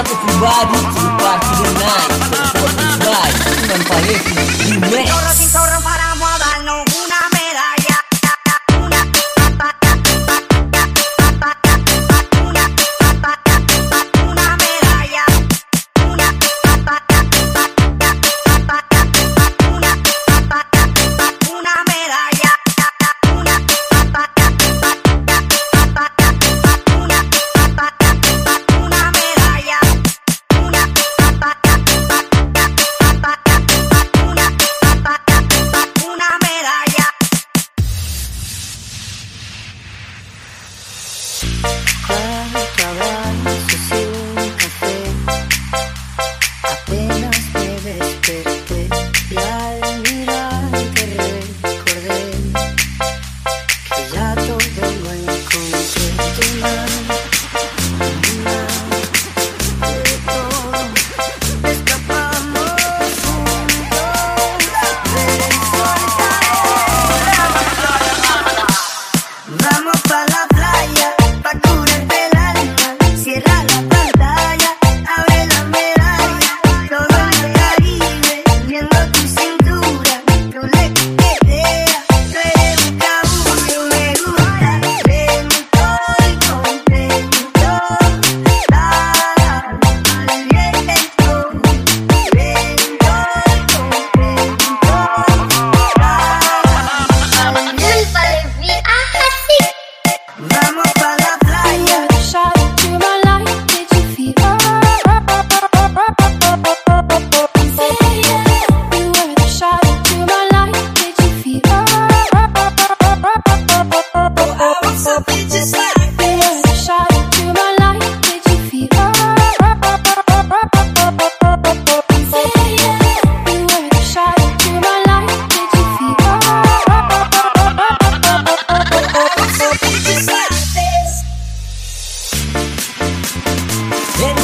Chama pro bar, pro parque do nada. Sou a cidade, não parei, imenso.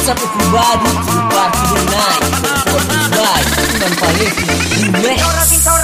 up with pribadi body to the party tonight. Don't fight, don't.